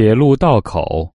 铁路道口。